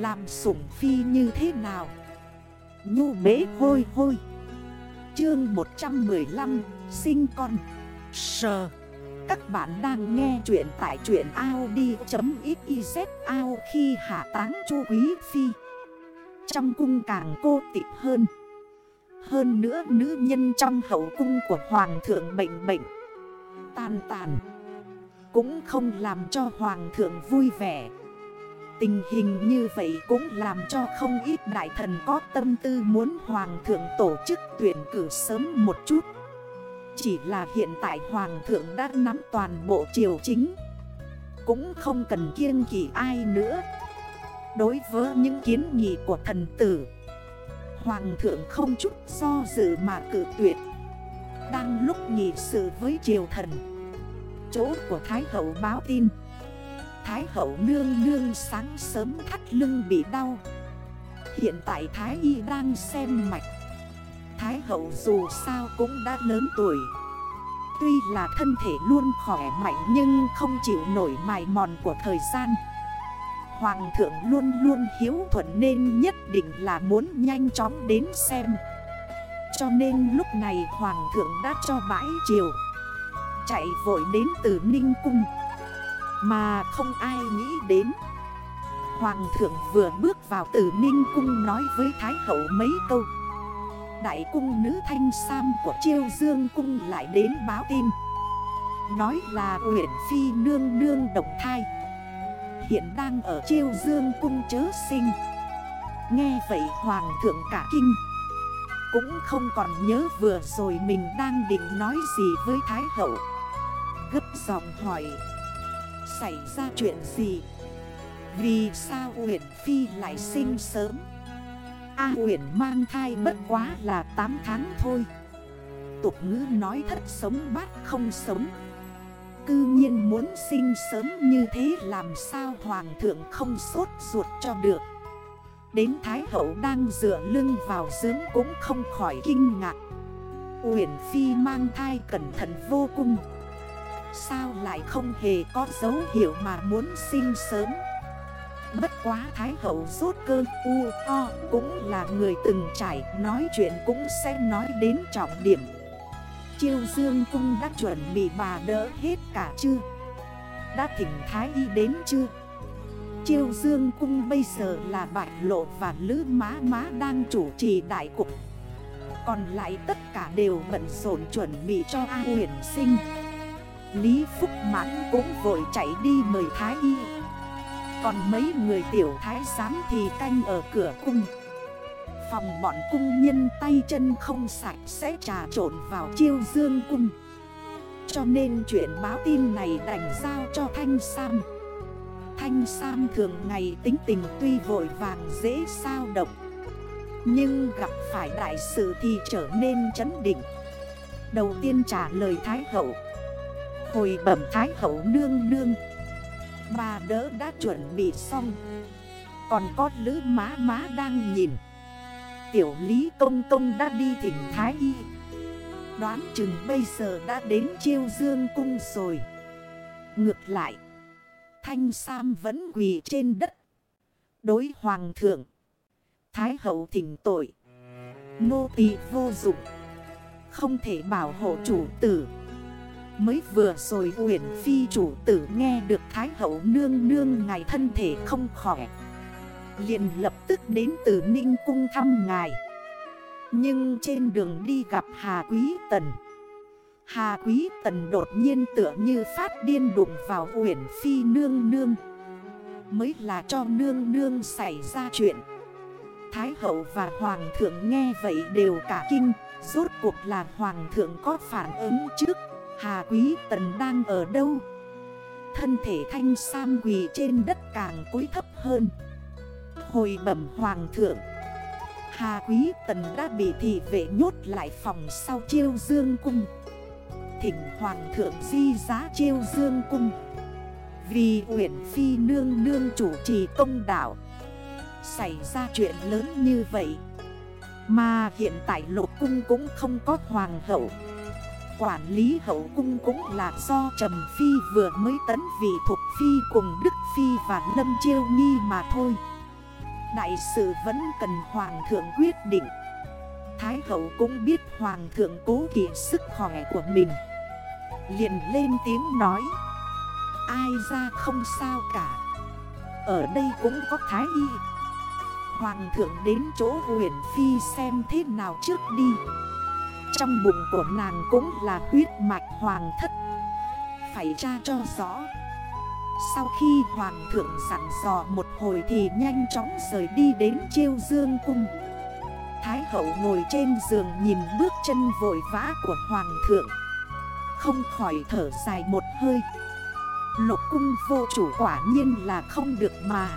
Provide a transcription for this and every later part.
Làm sủng phi như thế nào? Nhu bế hôi hôi. Chương 115 Sinh con. Sờ. Các bạn đang nghe chuyện tại chuyện Audi.xyz ao khi hạ táng chu quý phi. Trong cung càng cô tịch hơn. Hơn nữa nữ nhân trong hậu cung của hoàng thượng bệnh bệnh. Tàn tàn. Cũng không làm cho hoàng thượng vui vẻ. Tình hình như vậy cũng làm cho không ít đại thần có tâm tư muốn hoàng thượng tổ chức tuyển cử sớm một chút. Chỉ là hiện tại hoàng thượng đã nắm toàn bộ triều chính. Cũng không cần kiêng kỳ ai nữa. Đối với những kiến nghị của thần tử, Hoàng thượng không chút do dự mà cử tuyệt Đang lúc nghị sự với triều thần, Chỗ của Thái hậu báo tin. Thái hậu nương nương sáng sớm thắt lưng bị đau. Hiện tại Thái y đang xem mạch. Thái hậu dù sao cũng đã lớn tuổi. Tuy là thân thể luôn khỏe mạnh nhưng không chịu nổi mài mòn của thời gian. Hoàng thượng luôn luôn hiếu thuận nên nhất định là muốn nhanh chóng đến xem. Cho nên lúc này Hoàng thượng đã cho bãi chiều Chạy vội đến từ Ninh Cung mà không ai nghĩ đến. Hoàng thượng vừa bước vào tử ninh cung nói với Thái hậu mấy câu. Đại cung nữ thanh sam của chiêu dương cung lại đến báo tin. Nói là huyện phi nương nương đồng thai. Hiện đang ở chiêu dương cung chớ sinh. Nghe vậy hoàng thượng cả kinh. Cũng không còn nhớ vừa rồi mình đang định nói gì với Thái hậu. Gấp giọng hỏi xảy ra chuyện gì? Vì sao Uyển Phi lại sinh sớm? A à, Uyển mang thai bất quá là 8 tháng thôi. Tục ngữ nói thất sống bát không sống. Cư nhiên muốn sinh sớm như thế làm sao hoàng thượng không sốt ruột cho được? Đến Thái Hậu đang dựa lưng vào dưỡng cũng không khỏi kinh ngạc. Uyển Phi mang thai cẩn thận vô cùng. Sao lại không hề có dấu hiệu mà muốn sinh sớm? Bất quá Thái Hậu rốt cơ u o cũng là người từng trải, Nói chuyện cũng sẽ nói đến trọng điểm. Chiêu Dương Cung đã chuẩn bị bà đỡ hết cả chưa? Đã thỉnh Thái Y đến chưa? Chiêu Dương Cung bây giờ là Bạch Lộ và Lữ Má Má đang chủ trì đại cục. Còn lại tất cả đều bận rộn chuẩn bị cho A huyền sinh. Lý Phúc Mãn cũng vội chạy đi mời Thái Y. Còn mấy người tiểu thái giám thì canh ở cửa cung. Phòng bọn cung nhân tay chân không sạch sẽ trà trộn vào chiêu dương cung. Cho nên chuyện báo tin này đành giao cho Thanh Sam. Thanh Sam thường ngày tính tình tuy vội vàng dễ sao động, Nhưng gặp phải đại sự thì trở nên chấn định. Đầu tiên trả lời Thái Hậu Hồi bẩm Thái hậu nương nương. Bà đỡ đã chuẩn bị xong. Còn có lữ má má đang nhìn. Tiểu lý công công đã đi thỉnh Thái y. Đoán chừng bây giờ đã đến chiêu dương cung rồi. Ngược lại, Thanh Sam vẫn quỳ trên đất. Đối hoàng thượng, Thái hậu thỉnh tội. Nô tỳ vô dụng. Không thể bảo hộ chủ tử. Mới vừa rồi uyển phi chủ tử nghe được Thái hậu nương nương ngài thân thể không khỏe. Liền lập tức đến từ Ninh Cung thăm ngài. Nhưng trên đường đi gặp Hà Quý Tần. Hà Quý Tần đột nhiên tựa như phát điên đụng vào uyển phi nương nương. Mới là cho nương nương xảy ra chuyện. Thái hậu và hoàng thượng nghe vậy đều cả kinh. Rốt cuộc là hoàng thượng có phản ứng trước? Hà Quý Tần đang ở đâu? Thân thể thanh sam quỳ trên đất càng cúi thấp hơn. Hồi bẩm hoàng thượng, Hà Quý Tần đã bị thị vệ nhốt lại phòng sau chiêu dương cung. Thỉnh hoàng thượng di giá chiêu dương cung. Vì huyện phi nương nương chủ trì công đảo Xảy ra chuyện lớn như vậy, Mà hiện tại lục cung cũng không có hoàng hậu quản lý hậu cung cũng là do Trầm Phi vừa mới tấn vị thục Phi cùng Đức Phi và Lâm Chiêu Nghi mà thôi. Đại sự vẫn cần hoàng thượng quyết định. Thái hậu cũng biết hoàng thượng cố kỵ sức khỏe của mình. Liền lên tiếng nói, Ai ra không sao cả. Ở đây cũng có thái y. Hoàng thượng đến chỗ huyền phi xem thế nào trước đi. Trong bụng của nàng cũng là huyết mạch hoàng thất. Phải tra cho rõ. Sau khi hoàng thượng sẵn dò một hồi thì nhanh chóng rời đi đến chiêu dương cung. Thái hậu ngồi trên giường nhìn bước chân vội vã của hoàng thượng. Không khỏi thở dài một hơi. Lục cung vô chủ quả nhiên là không được mà.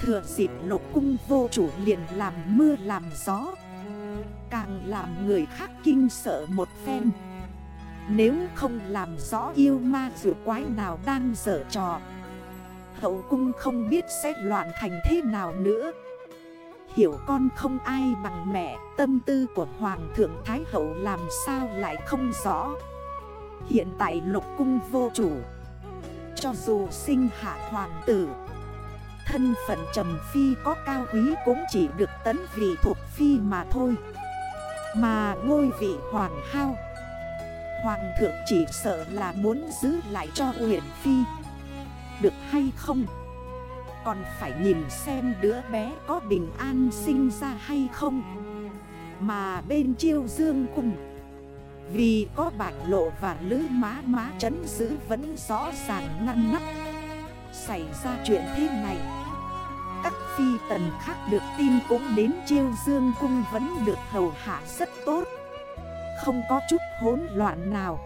Thừa dịp lục cung vô chủ liền làm mưa làm gió. Càng làm người khác kinh sợ một phen. Nếu không làm rõ yêu ma dù quái nào đang dở trò, Hậu cung không biết sẽ loạn thành thế nào nữa. Hiểu con không ai bằng mẹ, Tâm tư của Hoàng thượng Thái Hậu làm sao lại không rõ. Hiện tại lục cung vô chủ, Cho dù sinh hạ hoàng tử, Thân phận trầm phi có cao quý cũng chỉ được tấn vị thuộc phi mà thôi. Mà ngôi vị hoàng hao. Hoàng thượng chỉ sợ là muốn giữ lại cho Uyển Phi. Được hay không? Còn phải nhìn xem đứa bé có bình an sinh ra hay không. Mà bên chiêu dương cung, Vì có bạch lộ và lữ má má chấn giữ vẫn rõ ràng ngăn nắp. Xảy ra chuyện thế này phi tần khác được tin cũng đến chiêu dương cung vẫn được hầu hạ rất tốt. Không có chút hỗn loạn nào.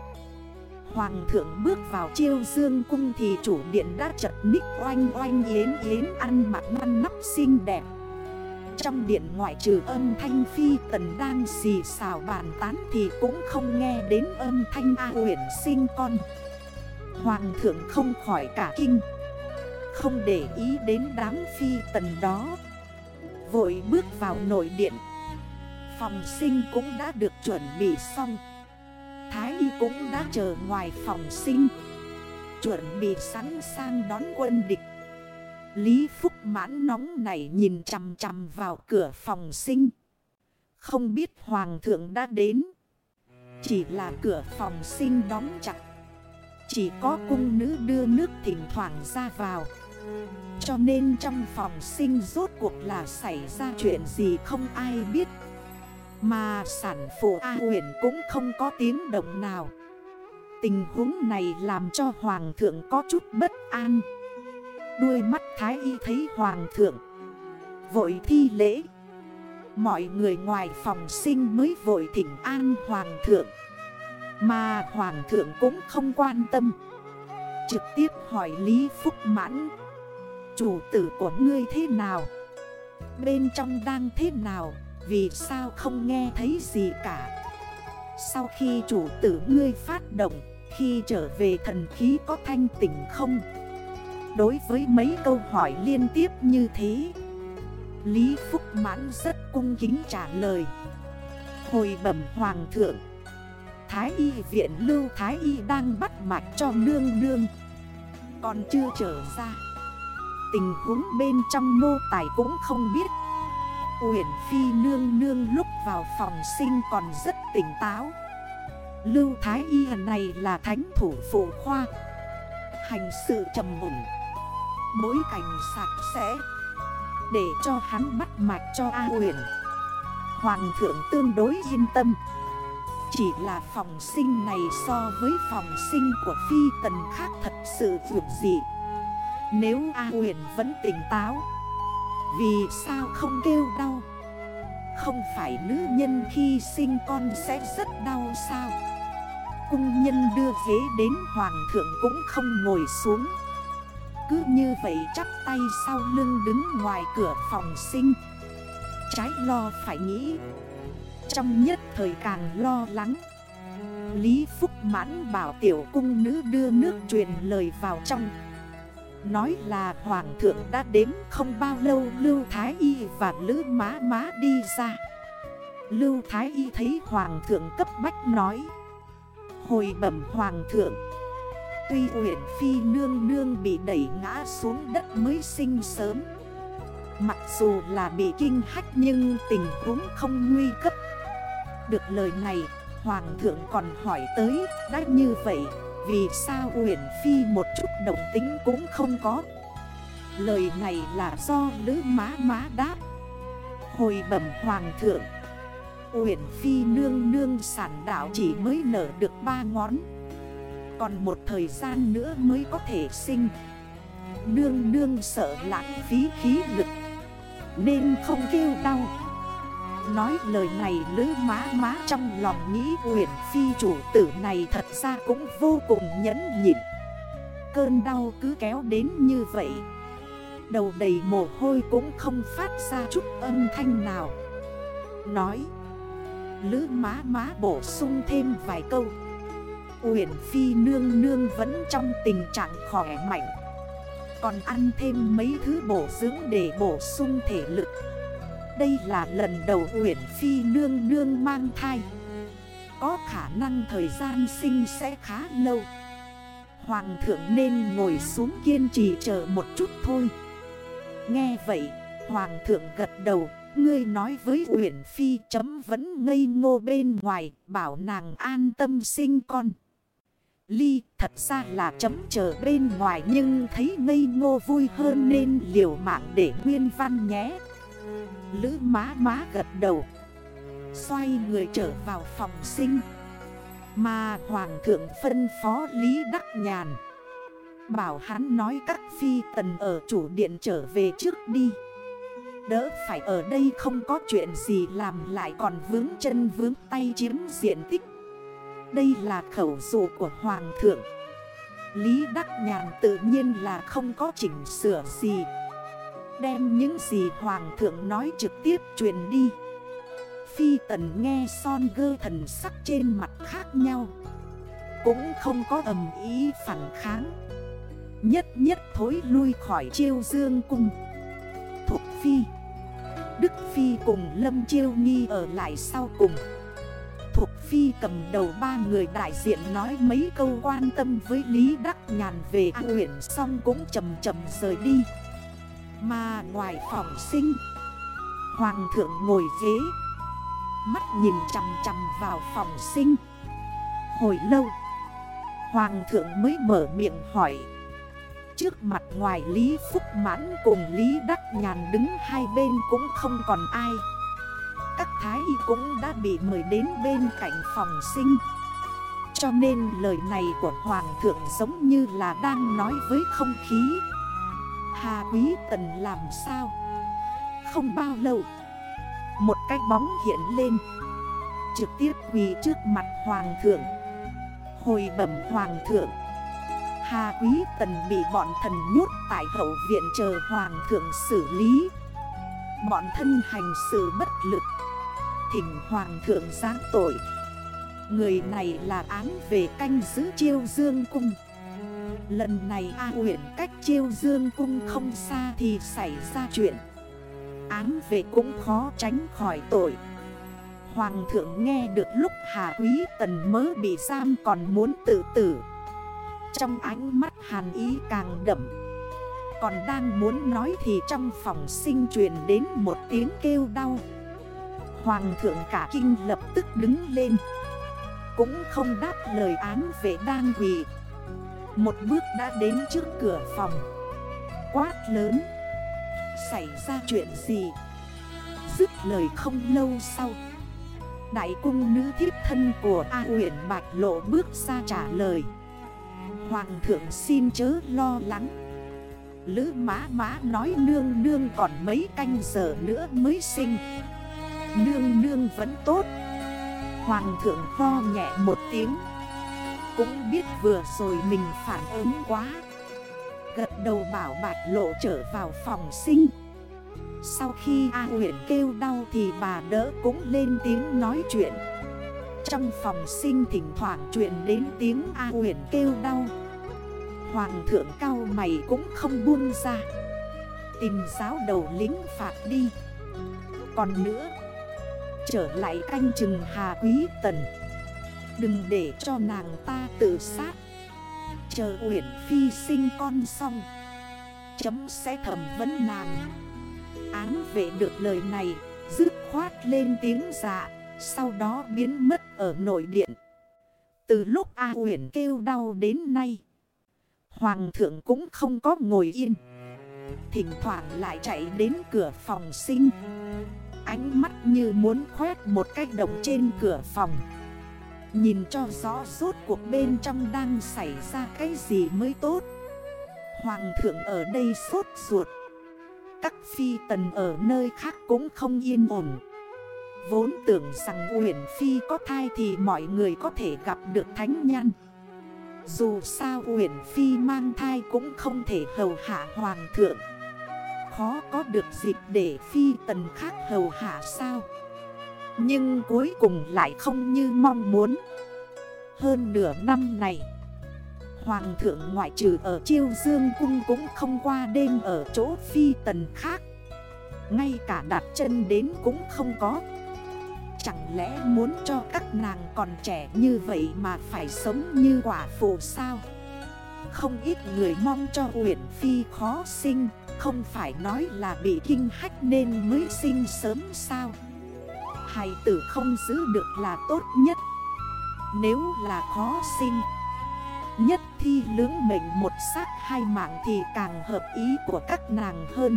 Hoàng thượng bước vào chiêu dương cung thì chủ điện đã chật ních oanh oanh yến yến ăn mặc ngăn nắp xinh đẹp. Trong điện ngoại trừ âm thanh phi tần đang xì xào bàn tán thì cũng không nghe đến âm thanh A huyển sinh con. Hoàng thượng không khỏi cả kinh. Không để ý đến đám phi tần đó. Vội bước vào nội điện. Phòng sinh cũng đã được chuẩn bị xong. Thái y cũng đã chờ ngoài phòng sinh. Chuẩn bị sẵn sàng đón quân địch. Lý Phúc mãn nóng này nhìn chằm chằm vào cửa phòng sinh. Không biết Hoàng thượng đã đến. Chỉ là cửa phòng sinh đóng chặt. Chỉ có cung nữ đưa nước thỉnh thoảng ra vào. Cho nên trong phòng sinh rốt cuộc là xảy ra chuyện gì không ai biết. Mà sản phụ A huyền cũng không có tiếng động nào. Tình huống này làm cho Hoàng thượng có chút bất an. Đuôi mắt Thái Y thấy Hoàng thượng. Vội thi lễ. Mọi người ngoài phòng sinh mới vội thỉnh an Hoàng thượng. Mà Hoàng thượng cũng không quan tâm. Trực tiếp hỏi Lý Phúc Mãn. Chủ tử của ngươi thế nào? Bên trong đang thế nào? Vì sao không nghe thấy gì cả? Sau khi chủ tử ngươi phát động, Khi trở về thần khí có thanh tỉnh không? Đối với mấy câu hỏi liên tiếp như thế, Lý Phúc Mãn rất cung kính trả lời. Hồi bẩm hoàng thượng, Thái y viện lưu Thái y đang bắt mạch cho nương nương, Còn chưa trở ra. Tình huống bên trong nô tài cũng không biết. Uyển Phi nương nương lúc vào phòng sinh còn rất tỉnh táo. Lưu Thái Y này là thánh thủ phụ khoa. Hành sự trầm mụn Bối cảnh sạch sẽ. Để cho hắn bắt mạch cho A Uyển. Hoàng thượng tương đối yên tâm. Chỉ là phòng sinh này so với phòng sinh của Phi tần khác thật sự vượt dịp nếu A huyền vẫn tỉnh táo, vì sao không kêu đau? Không phải nữ nhân khi sinh con sẽ rất đau sao? Cung nhân đưa ghế đến hoàng thượng cũng không ngồi xuống. Cứ như vậy chắp tay sau lưng đứng ngoài cửa phòng sinh. Trái lo phải nghĩ, Trong nhất thời càng lo lắng. Lý Phúc mãn bảo tiểu cung nữ đưa nước truyền lời vào trong. Nói là hoàng thượng đã đến không bao lâu Lưu Thái Y và Lữ Má Má đi ra. Lưu Thái Y thấy hoàng thượng cấp bách nói, Hồi bẩm hoàng thượng, Tuy huyện phi nương nương bị đẩy ngã xuống đất mới sinh sớm, Mặc dù là bị kinh hách nhưng tình huống không nguy cấp. Được lời này, Hoàng thượng còn hỏi tới, Đã như vậy vì sao Uyển Phi một chút động tính cũng không có? Lời này là do Lữ Má Má đáp Hồi bẩm Hoàng thượng, Uyển Phi nương nương sản đạo chỉ mới nở được ba ngón. Còn một thời gian nữa mới có thể sinh. Nương nương sợ lãng phí khí lực, Nên không kêu đau. Nói lời này lữ má má trong lòng nghĩ Uyển Phi chủ tử này thật ra cũng vô cùng nhẫn nhịn. Cơn đau cứ kéo đến như vậy. Đầu đầy mồ hôi cũng không phát ra chút âm thanh nào. Nói Lữ má má bổ sung thêm vài câu. Uyển Phi nương nương vẫn trong tình trạng khỏe mạnh. Còn ăn thêm mấy thứ bổ dưỡng để bổ sung thể lực. Đây là lần đầu Uyển Phi nương nương mang thai. Có khả năng thời gian sinh sẽ khá lâu. Hoàng thượng nên ngồi xuống kiên trì chờ một chút thôi. Nghe vậy, Hoàng thượng gật đầu Ngươi nói với Uyển Phi chấm vẫn ngây ngô bên ngoài Bảo nàng an tâm sinh con. Ly thật ra là chấm chờ bên ngoài Nhưng thấy ngây ngô vui hơn nên liều mạng để nguyên văn nhé. Lữ má má gật đầu. Xoay người trở vào phòng sinh. Mà Hoàng thượng phân phó Lý Đắc Nhàn. Bảo hắn nói các phi tần ở chủ điện trở về trước đi. Đỡ phải ở đây không có chuyện gì làm lại còn vướng chân vướng tay chiếm diện tích. Đây là khẩu dụ của Hoàng thượng. Lý Đắc Nhàn tự nhiên là không có chỉnh sửa gì. Đem những gì Hoàng thượng nói trực tiếp truyền đi. Phi tần nghe son gơ thần sắc trên mặt khác nhau. Cũng không có ầm ý phản kháng. Nhất nhất thối lui khỏi chiêu dương cung. Thục Phi. Đức Phi cùng Lâm Chiêu Nghi ở lại sau cùng. Thục Phi cầm đầu ba người đại diện nói mấy câu quan tâm với Lý Đắc Nhàn về huyện xong cũng chầm chầm rời đi. Mà ngoài phòng sinh. Hoàng thượng ngồi ghế, Mắt nhìn chầm chầm vào phòng sinh. Hồi lâu, Hoàng thượng mới mở miệng hỏi. Trước mặt ngoài Lý Phúc Mãn cùng Lý Đắc Nhàn đứng hai bên cũng không còn ai. Các thái y cũng đã bị mời đến bên cạnh phòng sinh. Cho nên lời này của Hoàng thượng giống như là đang nói với không khí. Hà Quý Tần làm sao? Không bao lâu, Một cái bóng hiện lên, Trực tiếp quỳ trước mặt Hoàng thượng. Hồi bẩm Hoàng thượng, Hà Quý Tần bị bọn thần nhốt tại hậu viện chờ Hoàng thượng xử lý. Bọn thân hành sự bất lực, Thỉnh Hoàng thượng giáng tội. Người này là án về canh giữ chiêu dương cung. Lần này A huyện cách chiêu dương cung không xa thì xảy ra chuyện. Án về cũng khó tránh khỏi tội. Hoàng thượng nghe được lúc Hà Quý Tần mớ bị giam còn muốn tự tử. Trong ánh mắt hàn ý càng đậm. Còn đang muốn nói thì trong phòng sinh truyền đến một tiếng kêu đau. Hoàng thượng cả kinh lập tức đứng lên. Cũng không đáp lời án về đang quỳ. Một bước đã đến trước cửa phòng. Quát lớn. Xảy ra chuyện gì? Dứt lời không lâu sau. Đại cung nữ thiếp thân của A huyện Bạch Lộ bước ra trả lời. Hoàng thượng xin chớ lo lắng. Lữ má má nói nương nương còn mấy canh giờ nữa mới sinh. Nương nương vẫn tốt. Hoàng thượng ho nhẹ một tiếng. Cũng biết vừa rồi mình phản ứng quá. Gật đầu bảo bạch lộ trở vào phòng sinh. Sau khi A huyện kêu đau thì bà đỡ cũng lên tiếng nói chuyện. Trong phòng sinh thỉnh thoảng chuyện đến tiếng A huyền kêu đau. Hoàng thượng cao mày cũng không buông ra. Tìm giáo đầu lính phạt đi. Còn nữa, Trở lại canh chừng Hà Quý Tần. Đừng để cho nàng ta tự sát. Chờ Uyển Phi sinh con xong, Chấm sẽ thẩm vấn nàng. Án vệ được lời này, Dứt khoát lên tiếng dạ Sau đó biến mất ở nội điện. Từ lúc A Uyển kêu đau đến nay, Hoàng thượng cũng không có ngồi yên. Thỉnh thoảng lại chạy đến cửa phòng sinh. Ánh mắt như muốn khoét một cách động trên cửa phòng. Nhìn cho rõ suốt cuộc bên trong đang xảy ra cái gì mới tốt. Hoàng thượng ở đây sốt ruột. Các phi tần ở nơi khác cũng không yên ổn. Vốn tưởng rằng Uyển Phi có thai thì mọi người có thể gặp được thánh nhân Dù sao Uyển Phi mang thai cũng không thể hầu hạ Hoàng thượng. Khó có được dịp để Phi tần khác hầu hạ sao? Nhưng cuối cùng lại không như mong muốn. Hơn nửa năm này, Hoàng thượng ngoại trừ ở chiêu dương cung cũng không qua đêm ở chỗ phi tần khác. Ngay cả đặt chân đến cũng không có. Chẳng lẽ muốn cho các nàng còn trẻ như vậy mà phải sống như quả phụ sao? Không ít người mong cho Uyển Phi khó sinh, Không phải nói là bị kinh hách nên mới sinh sớm sao? Hài tử không giữ được là tốt nhất. Nếu là khó sinh Nhất thi lưỡng mệnh một sắc hai mạng thì càng hợp ý của các nàng hơn.